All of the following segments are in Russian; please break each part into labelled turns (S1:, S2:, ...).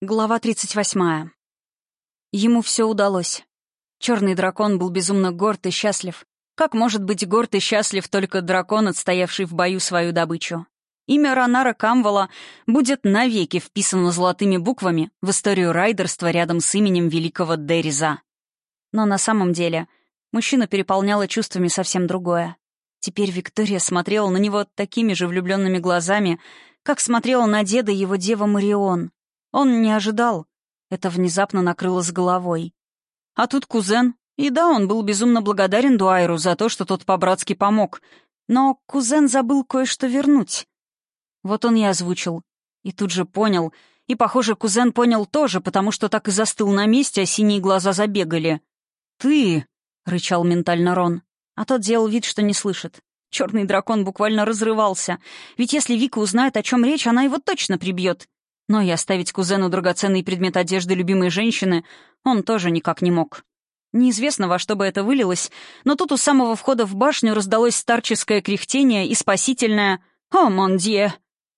S1: Глава 38. Ему все удалось. Черный дракон был безумно горд и счастлив. Как может быть горд и счастлив только дракон, отстоявший в бою свою добычу? Имя Ронара Камвала будет навеки вписано золотыми буквами в историю райдерства рядом с именем великого Дериза. Но на самом деле мужчина переполняла чувствами совсем другое. Теперь Виктория смотрела на него такими же влюбленными глазами, как смотрела на деда его дева Марион — он не ожидал. Это внезапно накрыло с головой. А тут кузен. И да, он был безумно благодарен Дуайру за то, что тот по-братски помог. Но кузен забыл кое-что вернуть. Вот он и озвучил. И тут же понял. И, похоже, кузен понял тоже, потому что так и застыл на месте, а синие глаза забегали. «Ты!» — рычал ментально Рон. А тот делал вид, что не слышит. Черный дракон буквально разрывался. Ведь если Вика узнает, о чем речь, она его точно прибьет. Но и оставить кузену драгоценный предмет одежды любимой женщины он тоже никак не мог. Неизвестно, во что бы это вылилось, но тут у самого входа в башню раздалось старческое кряхтение и спасительное «О, мондье!».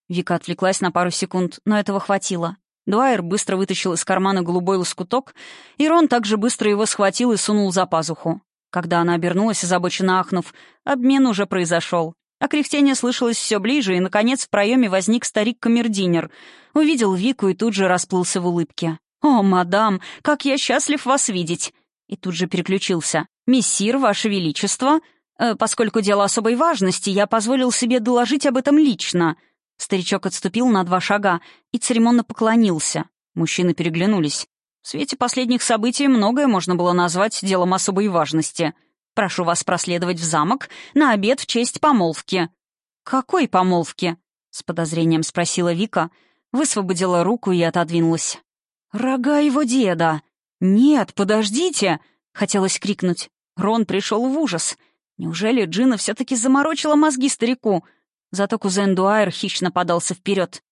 S1: Вика отвлеклась на пару секунд, но этого хватило. Дуайер быстро вытащил из кармана голубой лоскуток, и Рон также быстро его схватил и сунул за пазуху. Когда она обернулась, озабоченно ахнув, обмен уже произошел. А кряхтение слышалось все ближе, и, наконец, в проеме возник старик-камердинер. Увидел Вику и тут же расплылся в улыбке. «О, мадам, как я счастлив вас видеть!» И тут же переключился. «Мессир, ваше величество, э, поскольку дело особой важности, я позволил себе доложить об этом лично». Старичок отступил на два шага и церемонно поклонился. Мужчины переглянулись. В свете последних событий многое можно было назвать делом особой важности — Прошу вас проследовать в замок на обед в честь помолвки». «Какой помолвки?» — с подозрением спросила Вика, высвободила руку и отодвинулась. «Рога его деда!» «Нет, подождите!» — хотелось крикнуть. Рон пришел в ужас. Неужели Джина все-таки заморочила мозги старику? Зато кузен Дуайер хищно подался вперед.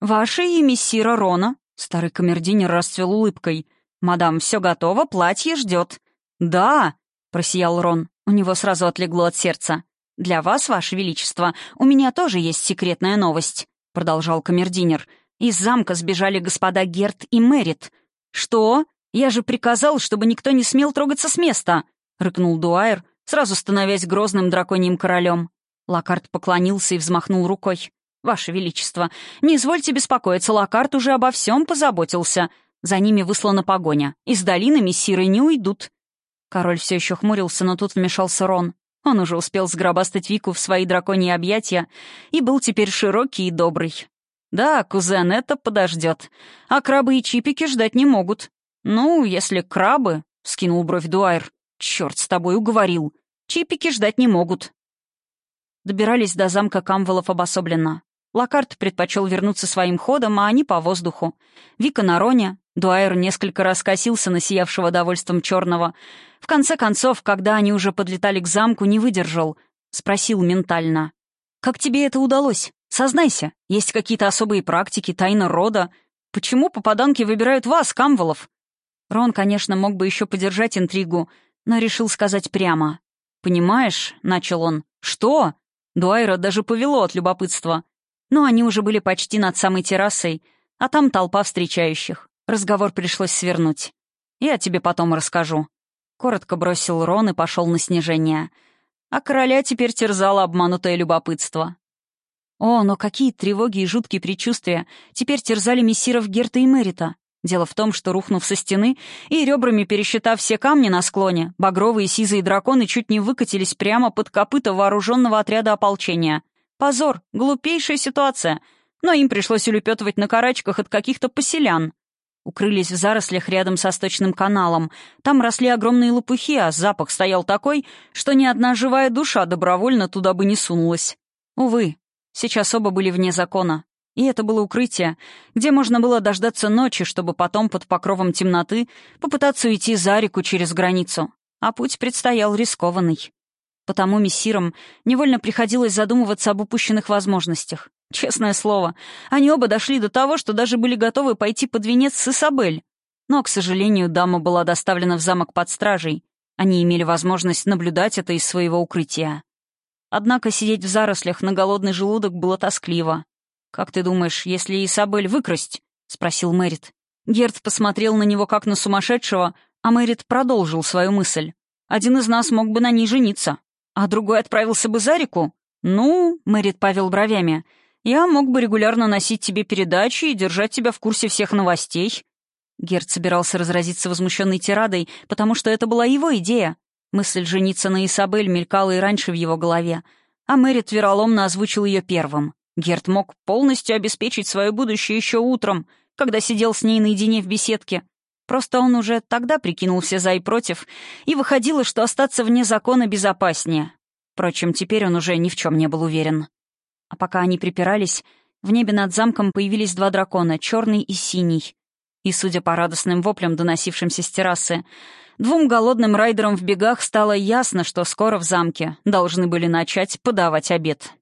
S1: «Ваше имя, Сира Рона?» Старый камердинер расцвел улыбкой. «Мадам, все готово, платье ждет». «Да!» — просиял Рон. У него сразу отлегло от сердца. «Для вас, ваше величество, у меня тоже есть секретная новость», — продолжал камердинер. «Из замка сбежали господа Герт и Мэрит». «Что? Я же приказал, чтобы никто не смел трогаться с места», — рыкнул Дуайер, сразу становясь грозным драконьим королем. Лакарт поклонился и взмахнул рукой. «Ваше Величество, не извольте беспокоиться, Лакарт уже обо всем позаботился. За ними выслана погоня. Из долины мессиры не уйдут. Король все еще хмурился, но тут вмешался Рон. Он уже успел сгробастать Вику в свои драконьи объятия и был теперь широкий и добрый. «Да, кузен, это подождет. А крабы и чипики ждать не могут». «Ну, если крабы...» — скинул бровь Дуайр. «Черт с тобой, уговорил. Чипики ждать не могут». Добирались до замка Камвелов обособленно. Лакарт предпочел вернуться своим ходом, а они по воздуху. Вика на Роне, Дуайер несколько раз косился на сиявшего довольством черного. В конце концов, когда они уже подлетали к замку, не выдержал. Спросил ментально. «Как тебе это удалось? Сознайся, есть какие-то особые практики, тайна рода. Почему попаданки выбирают вас, Камволов?» Рон, конечно, мог бы еще подержать интригу, но решил сказать прямо. «Понимаешь», — начал он, — «что?» Дуайра даже повело от любопытства. Но они уже были почти над самой террасой, а там толпа встречающих. Разговор пришлось свернуть. «Я тебе потом расскажу». Коротко бросил Рон и пошел на снижение. А короля теперь терзало обманутое любопытство. О, но какие тревоги и жуткие предчувствия теперь терзали мессиров Герта и Мэрита. Дело в том, что, рухнув со стены и ребрами пересчитав все камни на склоне, багровые сизые драконы чуть не выкатились прямо под копыта вооруженного отряда ополчения. Позор, глупейшая ситуация. Но им пришлось улепетывать на карачках от каких-то поселян. Укрылись в зарослях рядом со сточным каналом. Там росли огромные лопухи, а запах стоял такой, что ни одна живая душа добровольно туда бы не сунулась. Увы, сейчас оба были вне закона. И это было укрытие, где можно было дождаться ночи, чтобы потом под покровом темноты попытаться уйти за реку через границу. А путь предстоял рискованный. Потому мессирам невольно приходилось задумываться об упущенных возможностях. Честное слово, они оба дошли до того, что даже были готовы пойти под венец с Исабель. Но, к сожалению, дама была доставлена в замок под стражей. Они имели возможность наблюдать это из своего укрытия. Однако сидеть в зарослях на голодный желудок было тоскливо. «Как ты думаешь, если Исабель выкрасть?» — спросил Мэрит. Герд посмотрел на него как на сумасшедшего, а Мэрит продолжил свою мысль. «Один из нас мог бы на ней жениться, а другой отправился бы за реку. Ну, — Мэрит повел бровями, — я мог бы регулярно носить тебе передачи и держать тебя в курсе всех новостей». Герд собирался разразиться возмущенной тирадой, потому что это была его идея. Мысль жениться на Исабель мелькала и раньше в его голове, а Мэрит вероломно озвучил ее первым. Герд мог полностью обеспечить свое будущее еще утром, когда сидел с ней наедине в беседке. Просто он уже тогда прикинул все за и против, и выходило, что остаться вне закона безопаснее. Впрочем, теперь он уже ни в чем не был уверен. А пока они припирались, в небе над замком появились два дракона, черный и синий. И, судя по радостным воплям, доносившимся с террасы, двум голодным райдерам в бегах стало ясно, что скоро в замке должны были начать подавать обед.